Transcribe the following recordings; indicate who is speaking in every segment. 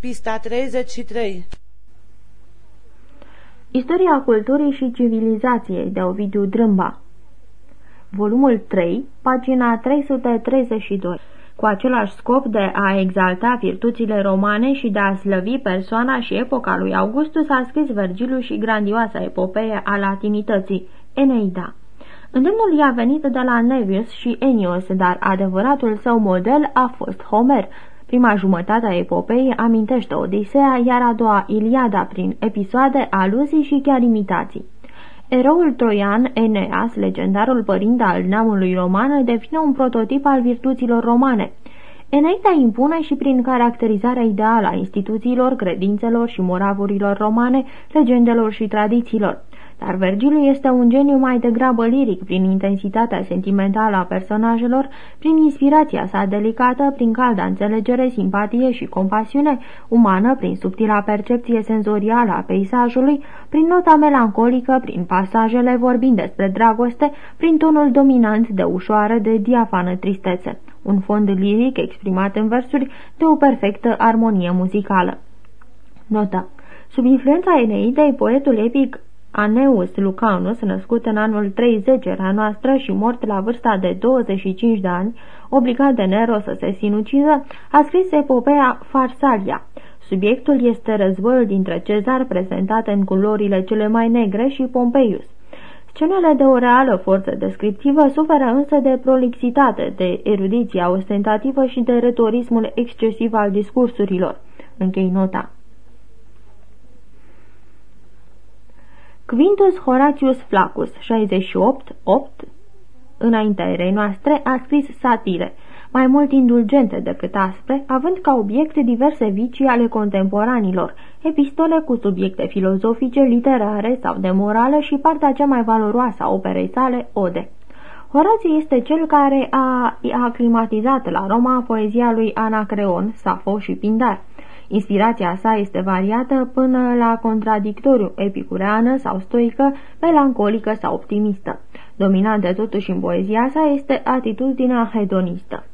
Speaker 1: Pista 33
Speaker 2: Istoria culturii și civilizației de Ovidiu Drâmba Volumul 3, pagina 332 cu același scop de a exalta virtuțile romane și de a slăvi persoana și epoca lui Augustus, a scris Vergiliu și grandioasa epopee a latinității, Eneida. Îndemnul i-a venit de la Nevius și Enios, dar adevăratul său model a fost Homer. Prima jumătate a epopei amintește Odiseea, iar a doua Iliada prin episoade, aluzii și chiar imitații. Eroul troian, Eneas, legendarul părinte al neamului roman, devine un prototip al virtuților romane. Eneida impune și prin caracterizarea ideală a instituțiilor, credințelor și moravurilor romane, legendelor și tradițiilor dar Vergiliu este un geniu mai degrabă liric prin intensitatea sentimentală a personajelor, prin inspirația sa delicată, prin calda înțelegere, simpatie și compasiune umană, prin subtila percepție senzorială a peisajului, prin nota melancolică, prin pasajele vorbind despre dragoste, prin tonul dominant de ușoară, de diafană tristețe. Un fond liric exprimat în versuri de o perfectă armonie muzicală. Notă. Sub influența Eneidei, poetul epic Aneus Lucanus, născut în anul 30 era noastră și mort la vârsta de 25 de ani, obligat de Nero să se sinucidă, a scris epopeea Farsalia. Subiectul este războiul dintre cezar prezentat în culorile cele mai negre și Pompeius. Scenele de o reală forță descriptivă suferă însă de prolixitate, de erudiția ostentativă și de retorismul excesiv al discursurilor. Închei nota. Quintus Horatius Flaccus, 68-8, înaintea erei noastre, a scris satire, mai mult indulgente decât aspre, având ca obiect diverse vicii ale contemporanilor, epistole cu subiecte filozofice, literare sau de morală și partea cea mai valoroasă a operei sale, ode. Horațiu este cel care a aclimatizat la Roma poezia lui Anacreon, Safo și Pindar. Inspirația sa este variată până la contradictoriu, epicureană sau stoică, melancolică sau optimistă. Dominantă totuși în poezia sa este atitudinea hedonistă.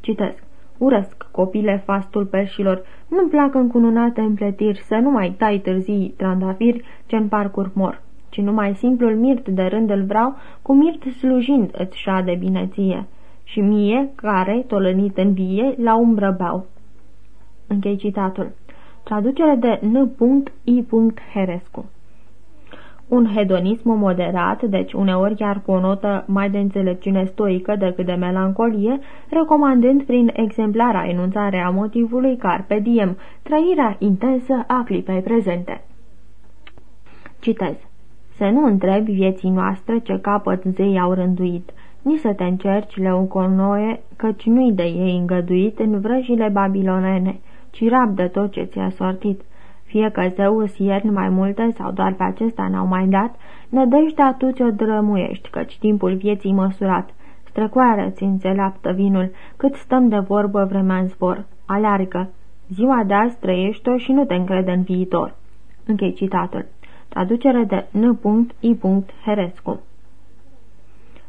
Speaker 2: Citesc. Urăsc, copile fastul perșilor, nu-mi plac încununate împletiri, să nu mai tai târzii trandafiri ce-n parcurg mor, ci numai simplul mirt de rând îl vreau, cu mirt slujind îți șade bineție, și mie, care, tolănit în vie, la umbră beau. Închei citatul. Traducere de N.I. Herescu un hedonism moderat, deci uneori chiar cu o notă mai de înțelepciune stoică decât de melancolie, recomandând prin exemplara enunțarea motivului carpe diem, trăirea intensă a clipei prezente. Citez. Să nu întrebi vieții noastre ce capăt zei au rânduit, ni să te încerci, leuconoe, căci nu-i de ei îngăduit în vrăjile babilonene, ci rabdă tot ce ți-a sortit. Fie că zeu îți ierni mai multe sau doar pe acesta n-au mai dat, nădejdea tu ți-o drămuiești, căci timpul vieții măsurat. Strecoară-ți înțeleaptă vinul, cât stăm de vorbă vremea în zbor. Aleargă. Ziua de azi trăiești-o și nu te încrede în viitor. Închei citatul. Traducere de N.I. Herescu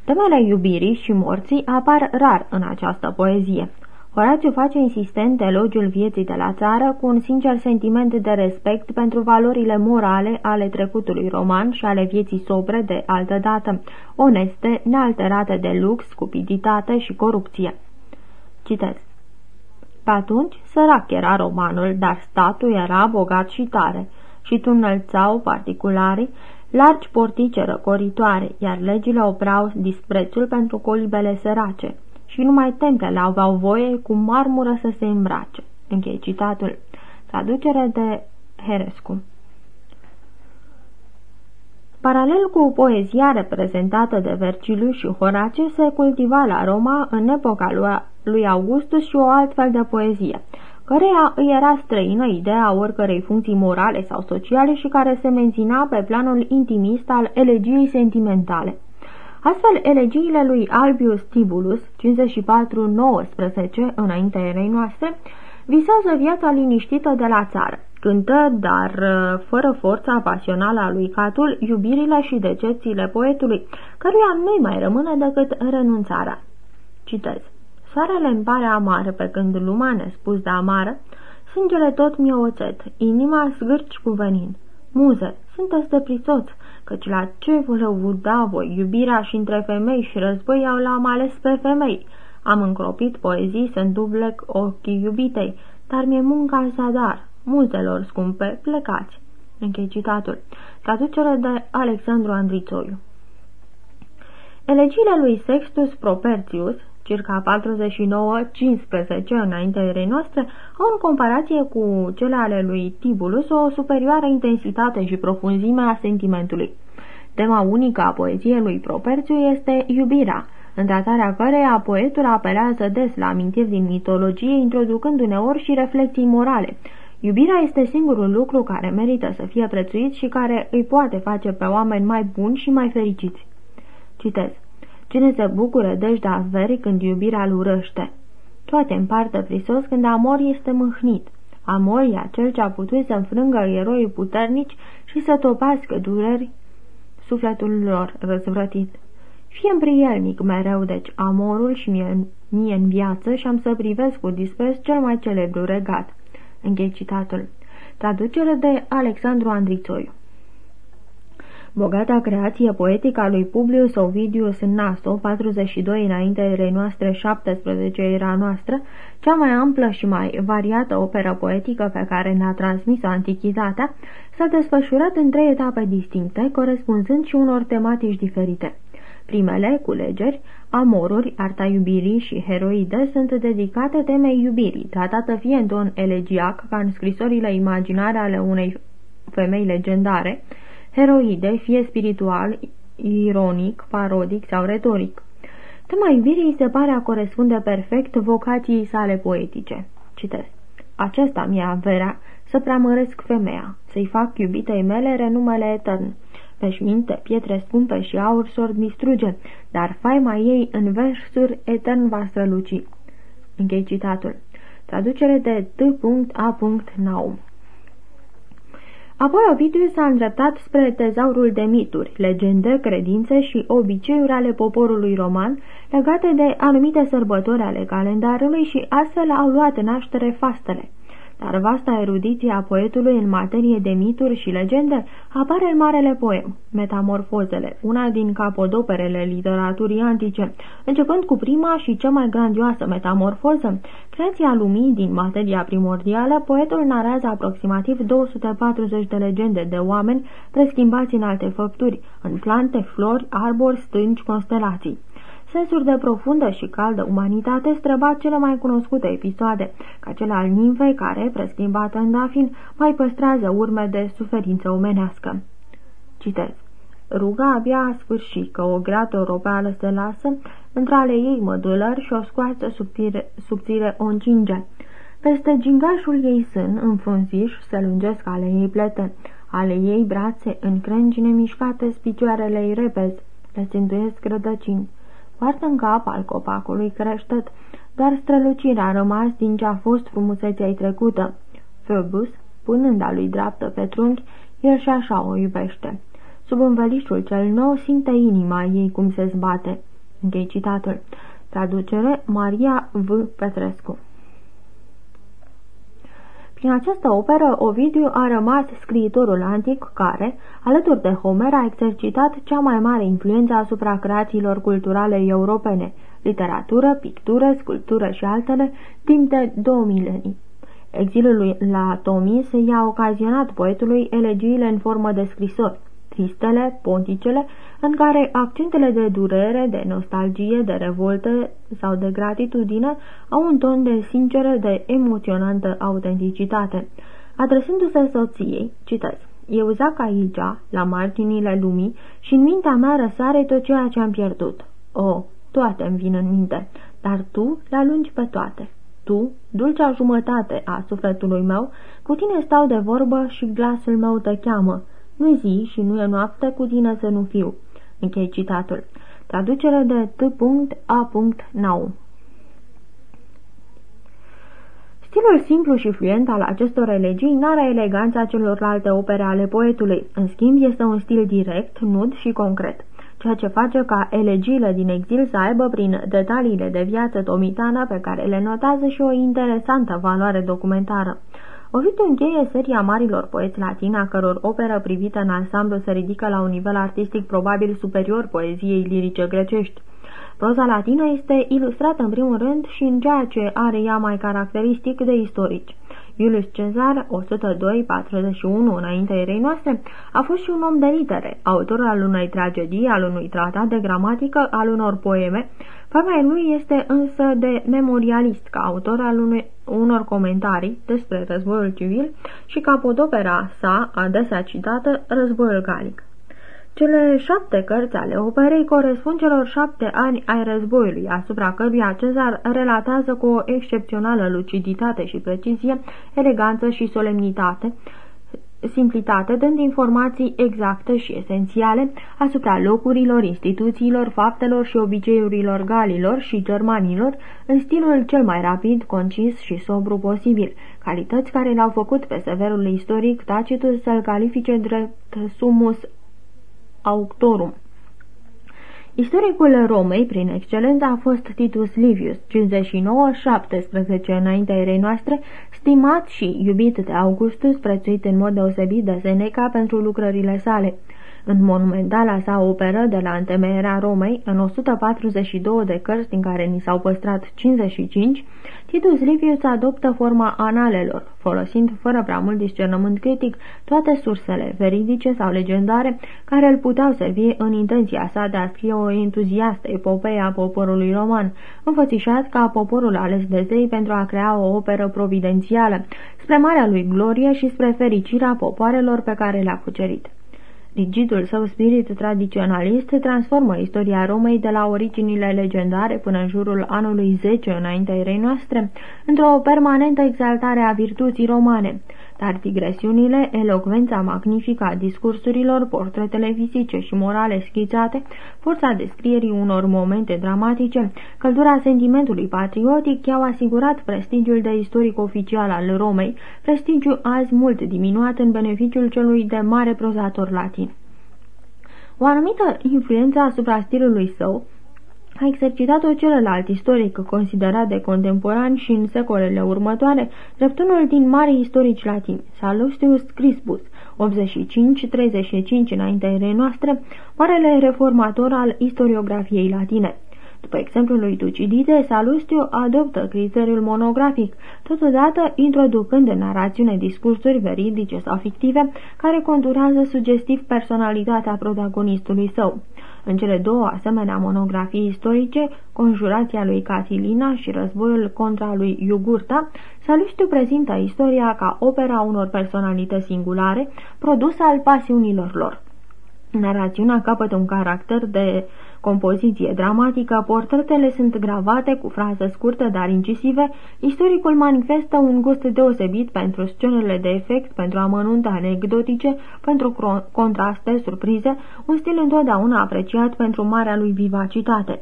Speaker 2: Temele iubirii și morții apar rar în această poezie. Horațiu face insistent elogiul vieții de la țară cu un sincer sentiment de respect pentru valorile morale ale trecutului roman și ale vieții sobre de altă dată, oneste, nealterate de lux, cupiditate și corupție. Citez. Pe atunci, sărac era romanul, dar statul era bogat și tare, și tu înălțau particularii largi portice răcoritoare, iar legile opreau disprețul pentru colibele sărace și numai templele aveau voie cu marmură să se îmbrace. Închei citatul. Traducere de Herescu. Paralel cu poezia reprezentată de Vergiliu și Horace, se cultiva la Roma în epoca lui Augustus și o altfel de poezie, căreia îi era străină ideea oricărei funcții morale sau sociale și care se menținea pe planul intimist al elegiei sentimentale. Astfel, elegiile lui Albius Tibulus, 54-19, înaintea erei noastre, visează viața liniștită de la țară. Cântă, dar uh, fără forța pasională a lui Catul, iubirile și decepțiile poetului, căruia nu-i mai rămâne decât renunțarea. Citez. Soarele îmi pare amar, pe când lumea nespus de amară, Sângele tot mi oțet, inima zgârci cu venin. Muze, sunteți de prisoți, căci la ce vă lăuda voi, iubirea și între femei și război au l-am ales pe femei. Am încropit poezii să îndublec ochii iubitei, dar mi-e munca zadar. Muzelor scumpe, plecați. Închei citatul. Traducere de Alexandru Andrițoiu. Elegiile lui Sextus Propertius, circa 49-15 înaintea noastre, au în comparație cu cele ale lui Tibulus o superioară intensitate și profunzime a sentimentului. Tema unică a poeziei lui Properțiu este iubirea, în tratarea căreia poetul apelează des la amintiri din mitologie, introducând uneori și reflexii morale. Iubirea este singurul lucru care merită să fie prețuit și care îi poate face pe oameni mai buni și mai fericiți. Citez. Cine se bucură deci de averi când iubirea îl urăște? Toate împartă prisos când amor este mâhnit. Amor e acel ce a putut să înfrângă eroi puternici și să topească dureri sufletul lor răzvrătit. Fie prielnic mereu, deci, amorul și mie, mie în viață și am să privesc cu dispreț cel mai celebru regat. Închei citatul. Traducere de Alexandru Andrițoiu Bogata creație poetică a lui Publius Ovidius Naso, 42 înainte erei noastre, 17 era noastră, cea mai amplă și mai variată operă poetică pe care ne-a transmis-o antichitatea, s-a desfășurat în trei etape distincte, corespunzând și unor tematici diferite. Primele, culegeri, amoruri, arta iubirii și heroide sunt dedicate temei iubirii, tratată fie în ton elegiac, ca în scrisorile imaginare ale unei femei legendare, heroide, fie spiritual, ironic, parodic sau retoric. Tema iubirii se pare a corespunde perfect vocației sale poetice. Citesc. Acesta mi-e averea să preamăresc femeia, să-i fac iubitei mele renumele etern. Veșminte, pietre scumpe și aur s distruge, dar faima ei în versuri etern va străluci. Închei citatul. Traducere de T.A. Naum Apoi Ovidiu s-a îndreptat spre tezaurul de mituri, legende, credințe și obiceiuri ale poporului roman legate de anumite sărbători ale calendarului și astfel au luat naștere fastele dar vasta erudiție a poetului în materie de mituri și legende apare în marele poem, Metamorfozele, una din capodoperele literaturii antice, începând cu prima și cea mai grandioasă metamorfoză, creația lumii din materia primordială, poetul narează aproximativ 240 de legende de oameni preschimbați în alte făpturi, în plante, flori, arbori, stânci, constelații. Sensuri de profundă și caldă umanitate străbat cele mai cunoscute episoade, ca cel al nimfei care, preschimbată în dafin, mai păstrează urme de suferință omenească. Citez. Ruga abia a sfârșit că o greată europeală se lasă, între ale ei mădulări și o scoață subțire, subțire o încinge. Peste gingașul ei sân, în frunziș, se lungesc ale ei plete, ale ei brațe, în crengi nemișcate, spicioarele ei repezi, le țintuiesc rădăcini. Foarte în cap al copacului crește, dar strălucirea a rămas din ce a fost frumusețea ei trecută. Phoebus, punând-a lui dreaptă pe trunchi, el și așa o iubește. Sub învelișul cel nou simte inima ei cum se zbate. Închei citatul. Traducere Maria V. Petrescu prin această operă, Ovidiu a rămas scriitorul antic care, alături de Homer, a exercitat cea mai mare influență asupra creațiilor culturale europene, literatură, pictură, sculptură și altele, timp de două milenii. Exilul lui la Tomis i-a ocazionat poetului elegiile în formă de scrisori tristele, ponticele, în care accentele de durere, de nostalgie, de revoltă sau de gratitudine au un ton de sinceră, de emoționantă autenticitate. Adresându-se soției, citez, Eu zac aici, la marginile lumii, și în mintea mea răsare tot ceea ce am pierdut. O, toate îmi vin în minte, dar tu le alungi pe toate. Tu, dulcea jumătate a sufletului meu, cu tine stau de vorbă și glasul meu te cheamă nu zi și nu e noapte cu tine să nu fiu. Închei citatul. Traducere de T.A. Nau Stilul simplu și fluent al acestor elegii n-are eleganța celorlalte opere ale poetului. În schimb, este un stil direct, nud și concret, ceea ce face ca elegiile din exil să aibă prin detaliile de viață tomitană pe care le notează și o interesantă valoare documentară. Ovidiu încheie seria marilor poeți latini, a căror operă privită în ansamblu se ridică la un nivel artistic probabil superior poeziei lirice grecești. Proza latină este ilustrată în primul rând și în ceea ce are ea mai caracteristic de istorici. Iulius Cezar, 102-41 înaintea erei noastre, a fost și un om de litere, autor al unei tragedii, al unui tratat de gramatică, al unor poeme. Forma lui este însă de memorialist, ca autor al unui, unor comentarii despre războiul civil și ca podopera sa, adesea citată, Războiul Galic. Cele șapte cărți ale operei corespund celor șapte ani ai războiului, asupra căruia Cezar relatează cu o excepțională luciditate și precizie, eleganță și solemnitate, simplitate, dând informații exacte și esențiale asupra locurilor, instituțiilor, faptelor și obiceiurilor galilor și germanilor, în stilul cel mai rapid, concis și sobru posibil, calități care l-au făcut pe severul istoric Tacitus să-l califice drept sumus auctorum. Istoricul Romei, prin excelență, a fost Titus Livius, 59-17 înaintea erei noastre, stimat și iubit de Augustus, prețuit în mod deosebit de Seneca pentru lucrările sale. În monumentala sa operă de la întemeierea Romei, în 142 de cărți din care ni s-au păstrat 55, Titus Livius adoptă forma analelor, folosind fără prea mult discernământ critic toate sursele veridice sau legendare care îl puteau servi în intenția sa de a scrie o entuziastă epopee a poporului roman, înfățișat ca poporul ales de zei pentru a crea o operă providențială, spre marea lui glorie și spre fericirea popoarelor pe care le-a cucerit. Rigidul său spirit tradiționalist transformă istoria Romei de la originile legendare până în jurul anului 10 înaintea erei noastre într-o permanentă exaltare a virtuții romane, dar digresiunile, elocvența magnifică a discursurilor, portretele fizice și morale schițate, forța descrierii unor momente dramatice, căldura sentimentului patriotic i-au asigurat prestigiul de istoric oficial al Romei, prestigiu azi mult diminuat în beneficiul celui de mare prozator latin. O anumită influență asupra stilului său a exercitat-o celălalt istoric considerat de contemporan și în secolele următoare, drept unul din mari istorici latini, Salustius Crispus, 85-35 înaintea erei noastre, marele reformator al istoriografiei latine. După exemplul lui Tucidide, Salustiu adoptă criteriul monografic, totodată introducând în narațiune discursuri veridice sau fictive care conturează sugestiv personalitatea protagonistului său. În cele două asemenea monografii istorice, Conjurația lui Catilina și Războiul contra lui Iugurta, Salustiu prezintă istoria ca opera unor personalități singulare, produsă al pasiunilor lor. Narațiunea capătă un caracter de compoziție dramatică, portretele sunt gravate cu fraze scurte, dar incisive, istoricul manifestă un gust deosebit pentru scenele de efect, pentru amănunte anecdotice, pentru contraste, surprize, un stil întotdeauna apreciat pentru marea lui vivacitate.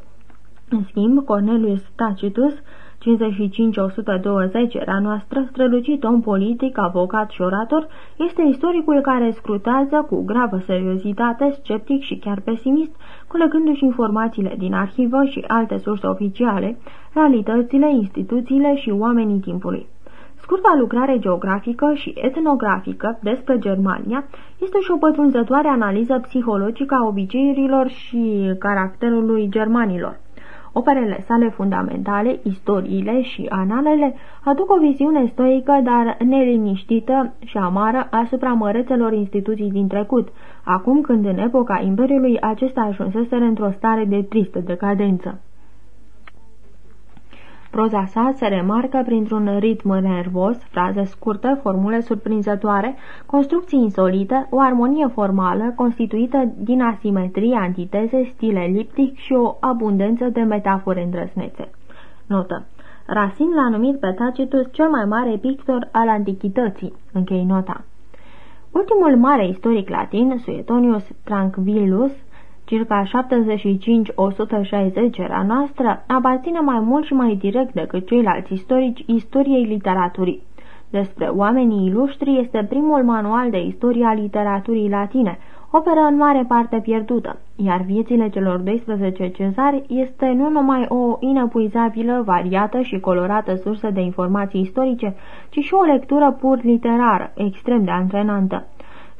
Speaker 2: În schimb, Cornelius Tacitus 55-120 era noastră, strălucit om politic, avocat și orator, este istoricul care scrutează cu gravă seriozitate, sceptic și chiar pesimist, colegându-și informațiile din arhivă și alte surse oficiale, realitățile, instituțiile și oamenii timpului. Scurta lucrare geografică și etnografică despre Germania este și o pătrunzătoare analiză psihologică a obiceiurilor și caracterului germanilor. Operele sale fundamentale, istoriile și analele, aduc o viziune stoică, dar neliniștită și amară asupra mărețelor instituții din trecut, acum când în epoca Imperiului acesta ajunseseră într-o stare de tristă decadență. Proza sa se remarcă printr-un ritm nervos, fraze scurte, formule surprinzătoare, construcții insolite, o armonie formală constituită din asimetrie, antiteze, stil eliptic și o abundență de metafore îndrăsnețe. Notă. Racine l-a numit pe Tacitus cel mai mare pictor al antichității. Închei nota. Ultimul mare istoric latin, Suetonius Tranquillus, circa 75-160 era noastră, aparține mai mult și mai direct decât ceilalți istorici istoriei literaturii. Despre oamenii iluștri este primul manual de istoria literaturii latine, operă în mare parte pierdută, iar viețile celor 12 cezari este nu numai o inepuizabilă, variată și colorată sursă de informații istorice, ci și o lectură pur literară, extrem de antrenantă.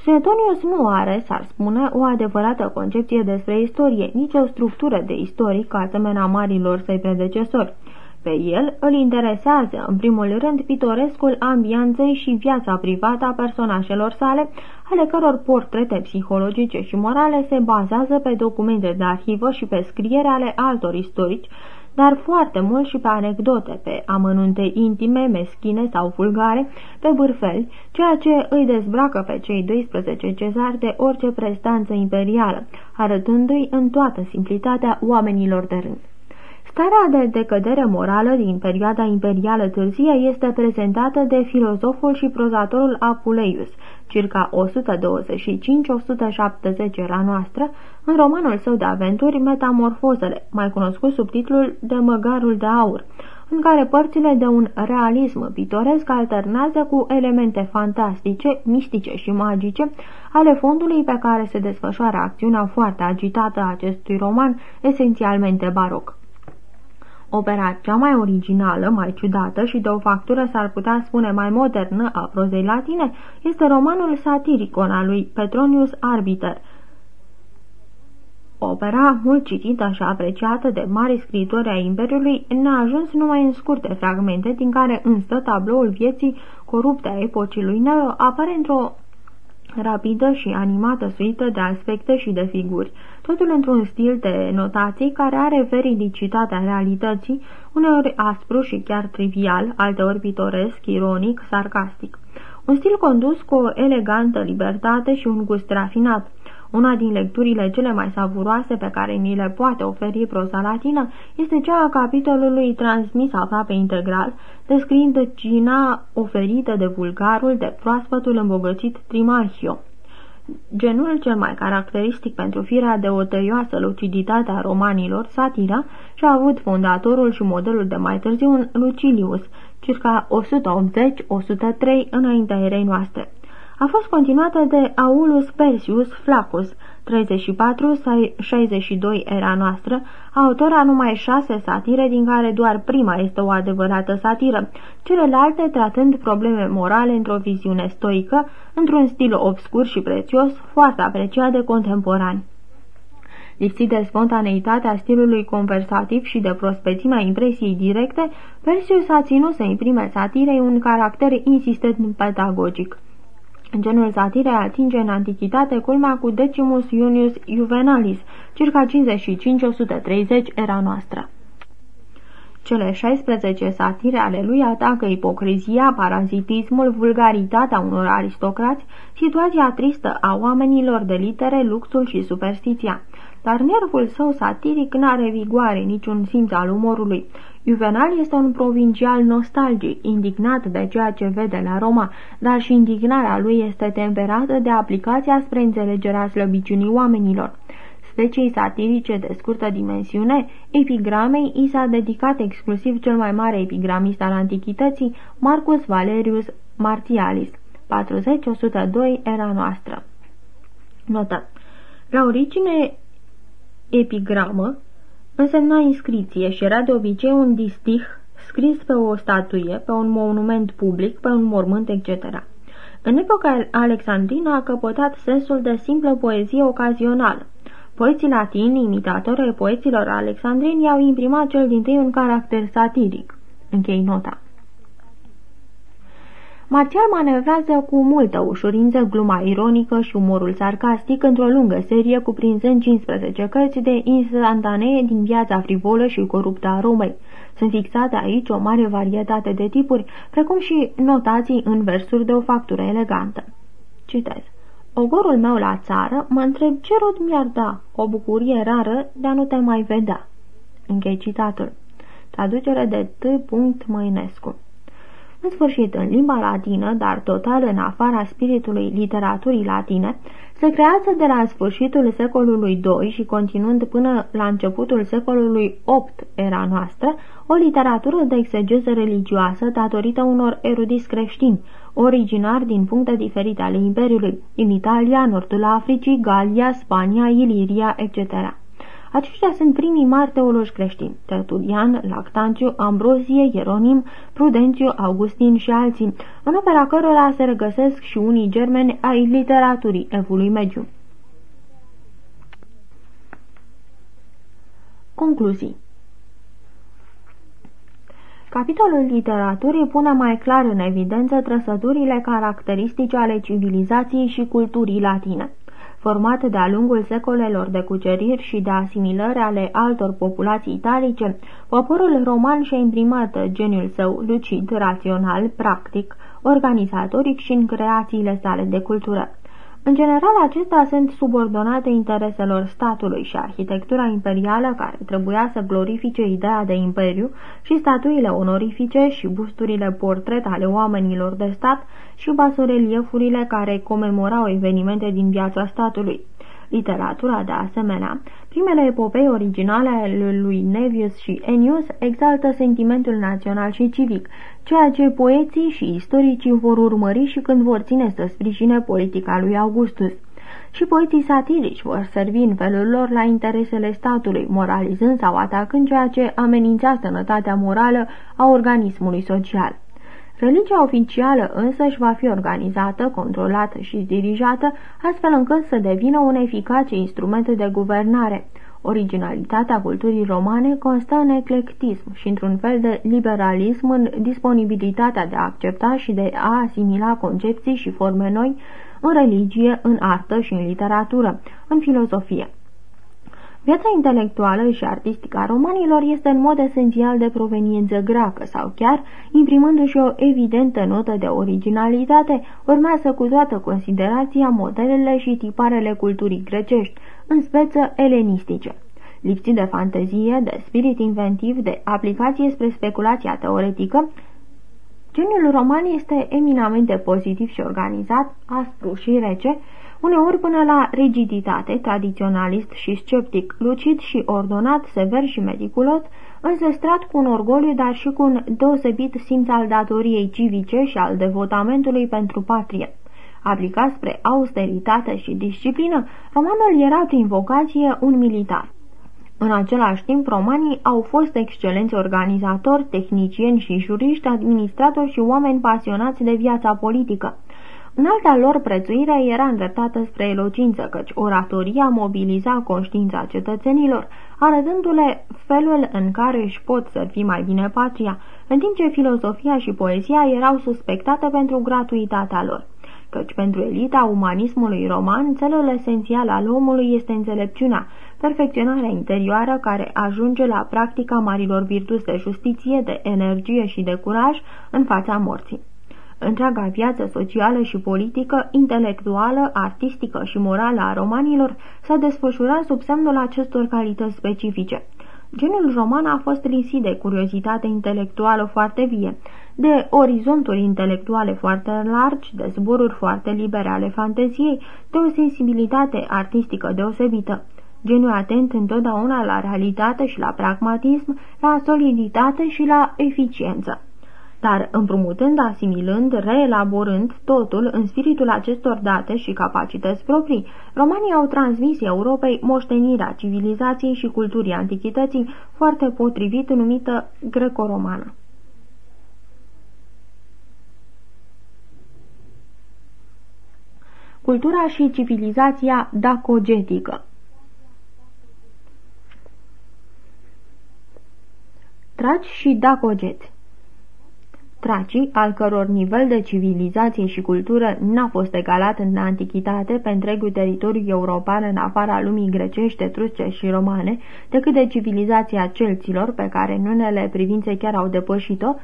Speaker 2: Suetonius nu are, s-ar spune, o adevărată concepție despre istorie, nici o structură de istoric asemenea marilor săi predecesori. Pe el îl interesează, în primul rând, pitorescul ambianței și viața privată a personajelor sale, ale căror portrete psihologice și morale se bazează pe documente de arhivă și pe scriere ale altor istorici, dar foarte mult și pe anecdote, pe amănunte intime, meschine sau vulgare, pe bârfeli, ceea ce îi dezbracă pe cei 12 cezari de orice prestanță imperială, arătându-i în toată simplitatea oamenilor de rând. Starea de decădere morală din perioada imperială târzie este prezentată de filozoful și prozatorul Apuleius, circa 125-170 era noastră, în romanul său de aventuri Metamorfozele, mai cunoscut sub titlul De măgarul de aur, în care părțile de un realism pitoresc alternează cu elemente fantastice, mistice și magice ale fondului pe care se desfășoară acțiunea foarte agitată a acestui roman, esențialmente baroc. Opera cea mai originală, mai ciudată și de o factură s-ar putea spune mai modernă a prozei latine este romanul satiricon al lui Petronius Arbiter, Opera, mult citită și apreciată de mari scriitori ai Imperiului, n-a ajuns numai în scurte fragmente, din care însă tabloul vieții corupte a epocii lui Nero apare într-o rapidă și animată suită de aspecte și de figuri, totul într-un stil de notații care are veridicitatea realității, uneori aspru și chiar trivial, alteori pitoresc, ironic, sarcastic. Un stil condus cu o elegantă libertate și un gust rafinat. Una din lecturile cele mai savuroase pe care ni le poate oferi proza latină este cea a capitolului transmis aproape integral, descriind cina oferită de vulgarul de proaspătul îmbogățit Trimarchio. Genul cel mai caracteristic pentru firea de o tăioasă luciditate a romanilor, satira, și-a avut fondatorul și modelul de mai târziu un Lucilius, circa 180-103 înaintea erei noastre a fost continuată de Aulus Persius Flaccus, 34-62 era noastră, autor a numai șase satire, din care doar prima este o adevărată satiră, celelalte tratând probleme morale într-o viziune stoică, într-un stil obscur și prețios, foarte apreciat de contemporani. Lipsit de spontaneitatea stilului conversativ și de prospețimea impresiei directe, Persius a ținut să imprime satirei un caracter insistent pedagogic. Genul satire atinge în antichitate culmea cu Decimus Iunius Juvenalis, circa 55-130 era noastră. Cele 16 satire ale lui atacă ipocrizia, parazitismul, vulgaritatea unor aristocrați, situația tristă a oamenilor de litere, luxul și superstiția. Dar nervul său satiric n-are vigoare, niciun simț al umorului. Juvenal este un provincial nostalgic, indignat de ceea ce vede la Roma, dar și indignarea lui este temperată de aplicația spre înțelegerea slăbiciunii oamenilor. Speciei satirice de scurtă dimensiune, epigramei i s-a dedicat exclusiv cel mai mare epigramist al antichității, Marcus Valerius Martialis, 40-102 era noastră. Notă. La origine epigramă însemna inscriție și era de obicei un distih scris pe o statuie, pe un monument public, pe un mormânt, etc. În epoca alexandrină a căpătat sensul de simplă poezie ocazională. Poeții latini, imitatori ai poeților alexandrini, i-au imprimat cel din tâi un caracter satiric. Închei nota. Marțial manevrează cu multă ușurință gluma ironică și umorul sarcastic într-o lungă serie cuprinzând 15 cărți de instantanee din viața frivolă și coruptă a Romei. Sunt fixate aici o mare varietate de tipuri, precum și notații în versuri de o factură elegantă. Citez. Ogorul meu la țară mă întreb ce rod mi-ar da, o bucurie rară de a nu te mai vedea. Închei citatul. Traducere de T. Măinescu în sfârșit, în limba latină, dar total în afara spiritului literaturii latine, se creează de la sfârșitul secolului II și continuând până la începutul secolului VIII era noastră, o literatură de exegeză religioasă datorită unor erudiți creștini, originari din puncte diferite ale Imperiului, din Italia, Nordul Africii, Galia, Spania, Iliria, etc. Aceștia sunt primii mari teologi creștini, Tertulian, Lactanțiu, Ambrozie, Ieronim, Prudențiu, Augustin și alții, în opera cărora se regăsesc și unii germeni ai literaturii evului mediu. Concluzii Capitolul literaturii pune mai clar în evidență trăsăturile caracteristice ale civilizației și culturii latine. Format de-a lungul secolelor de cuceriri și de asimilări ale altor populații italice, poporul roman și-a imprimat geniul său lucid, rațional, practic, organizatoric și în creațiile sale de cultură. În general, acestea sunt subordonate intereselor statului și arhitectura imperială care trebuia să glorifice ideea de imperiu și statuile onorifice și busturile portret ale oamenilor de stat și basoreliefurile care comemorau evenimente din viața statului. Literatura, de asemenea, primele epopei originale ale lui Nevius și Ennius exaltă sentimentul național și civic, ceea ce poeții și istoricii vor urmări și când vor ține să sprijine politica lui Augustus. Și poeții satirici vor servi în felul lor la interesele statului, moralizând sau atacând ceea ce amenința sănătatea morală a organismului social. Religia oficială însă își va fi organizată, controlată și dirijată, astfel încât să devină un eficace instrument de guvernare. Originalitatea culturii romane constă în eclectism și într-un fel de liberalism în disponibilitatea de a accepta și de a asimila concepții și forme noi în religie, în artă și în literatură, în filozofie. Viața intelectuală și artistică a romanilor este în mod esențial de proveniență greacă sau chiar, imprimându-și o evidentă notă de originalitate, urmează cu toată considerația modelele și tiparele culturii grecești, în speță elenistice. Lipsit de fantezie, de spirit inventiv, de aplicație spre speculația teoretică, Geniul roman este eminamente pozitiv și organizat, aspru și rece, uneori până la rigiditate, tradiționalist și sceptic, lucid și ordonat, sever și mediculos, înzestrat cu un orgoliu, dar și cu un deosebit simț al datoriei civice și al devotamentului pentru patrie. Aplicat spre austeritate și disciplină, romanul era prin vocație un militar. În același timp, romanii au fost excelenți organizatori, tehnicieni și juriști, administratori și oameni pasionați de viața politică. Înalta lor prețuire era îndreptată spre elocință, căci oratoria mobiliza conștiința cetățenilor, arătându-le felul în care își pot fi mai bine patria, în timp ce filozofia și poezia erau suspectate pentru gratuitatea lor. Căci pentru elita umanismului roman, celul esențial al omului este înțelepciunea, perfecționarea interioară care ajunge la practica marilor virtuți de justiție, de energie și de curaj în fața morții. Întreaga viață socială și politică, intelectuală, artistică și morală a romanilor s-a desfășurat sub semnul acestor calități specifice. Genul roman a fost lipsit de curiozitate intelectuală foarte vie, de orizonturi intelectuale foarte largi, de zboruri foarte libere ale fanteziei, de o sensibilitate artistică deosebită. Genul atent întotdeauna la realitate și la pragmatism, la soliditate și la eficiență dar împrumutând, asimilând, reelaborând totul în spiritul acestor date și capacități proprii, romanii au transmis Europei moștenirea civilizației și culturii antichității foarte potrivit numită greco-romană. Cultura și civilizația dacogetică Traci și dacogeți Tracii, al căror nivel de civilizație și cultură n-a fost egalat în antichitate pe întregul teritoriu european în afara lumii grecești, etrusce și romane, decât de civilizația celților, pe care în unele privințe chiar au depășit-o,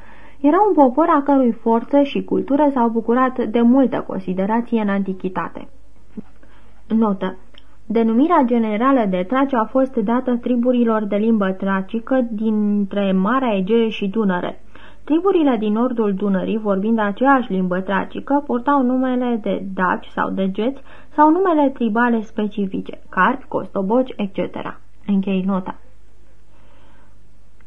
Speaker 2: era un popor a cărui forță și cultură s-au bucurat de multă considerație în antichitate. Notă Denumirea generală de traci a fost dată triburilor de limbă tracică dintre Marea Egee și Dunăre. Triburile din nordul Dunării, vorbind aceeași limbă tracică, purtau numele de daci sau de geți sau numele tribale specifice, carpi, costoboci, etc. Închei nota.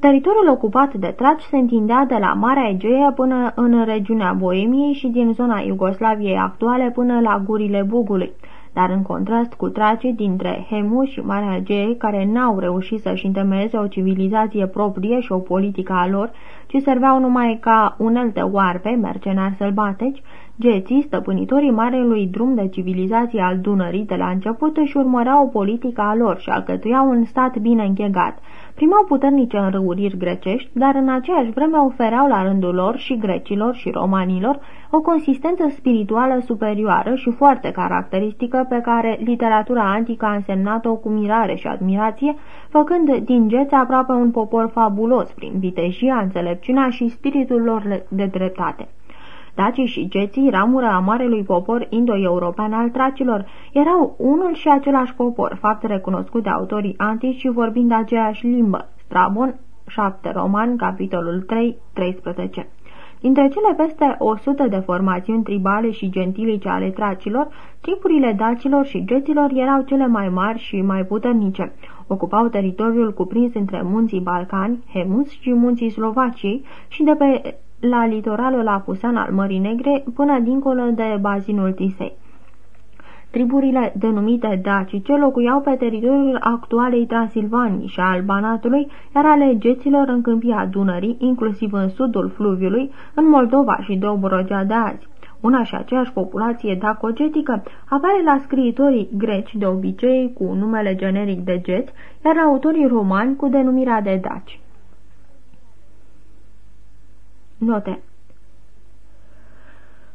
Speaker 2: Teritoriul ocupat de traci se întindea de la Marea Egee până în regiunea Boemiei și din zona Iugoslaviei actuale până la gurile Bugului dar în contrast cu tracii dintre Hemu și Marea Egee, care n-au reușit să-și întemeieze o civilizație proprie și o politică a lor, ci serveau numai ca unelte oarpe, mercenari sălbateci, geții, stăpânitorii marelui drum de civilizație al Dunării de la început își urmăreau politica a lor și alcătuiau un stat bine închegat, primau puternice înrăuriri grecești, dar în aceeași vreme ofereau la rândul lor și grecilor și romanilor o consistență spirituală superioară și foarte caracteristică pe care literatura antică a însemnat-o cu mirare și admirație, făcând din geți aproape un popor fabulos prin vitejia, înțelepciunea și spiritul lor de dreptate. Dacii și geții, ramură a marelui popor indo-european al tracilor, erau unul și același popor, fapt recunoscut de autorii antici și vorbind aceeași limbă. Strabon, 7 Roman, capitolul 3, 13. Dintre cele peste 100 de formațiuni tribale și gentilice ale tracilor, triburile dacilor și geților erau cele mai mari și mai puternice. Ocupau teritoriul cuprins între munții Balcani, Hemus și munții Slovaciei și de pe la litoralul apusean al Mării Negre până dincolo de bazinul Tisei. Triburile denumite dacice locuiau pe teritoriul actualei Transilvanii și al Banatului, iar ale geților în câmpia Dunării, inclusiv în sudul fluviului, în Moldova și Dobrogea de azi. Una și aceeași populație dacogetică apare la scriitorii greci de obicei cu numele generic de geți, iar la autorii romani cu denumirea de daci. Note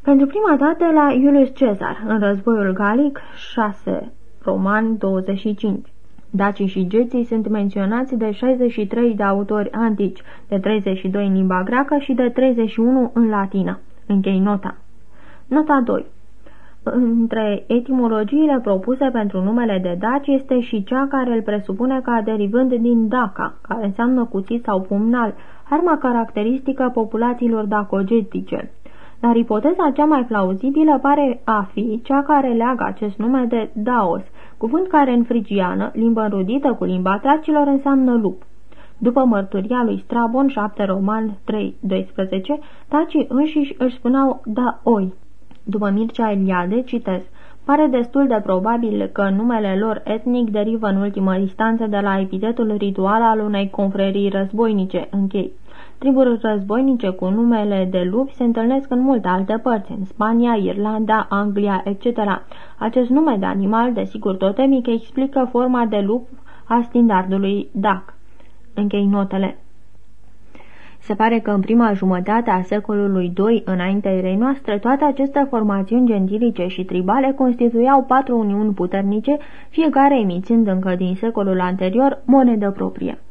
Speaker 2: Pentru prima dată la Iulius Cezar, în războiul galic 6, roman 25. Dacii și geții sunt menționați de 63 de autori antici, de 32 în limba greacă și de 31 în latină. Închei nota. Nota 2 între etimologiile propuse pentru numele de daci este și cea care îl presupune ca derivând din daca, care înseamnă cuțit sau pumnal, arma caracteristică populațiilor dacogetice. Dar ipoteza cea mai plauzibilă pare a fi cea care leagă acest nume de Daos, cuvânt care în frigiană, limbă înrudită cu limba tracilor, înseamnă lup. După mărturia lui Strabon 7 Roman 3.12, tacii înșiși își spuneau da oi. După Mircea Eliade, citez, Pare destul de probabil că numele lor etnic derivă în ultimă instanță de la epitetul ritual al unei confrerii războinice, închei. Triburi războinice cu numele de lupi se întâlnesc în multe alte părți, în Spania, Irlanda, Anglia, etc. Acest nume de animal, desigur totemic, explică forma de lup a standardului DAC. Închei notele. Se pare că în prima jumătate a secolului II înaintea erei noastre, toate aceste formațiuni gentilice și tribale constituiau patru uniuni puternice, fiecare emițând încă din secolul anterior monedă proprie.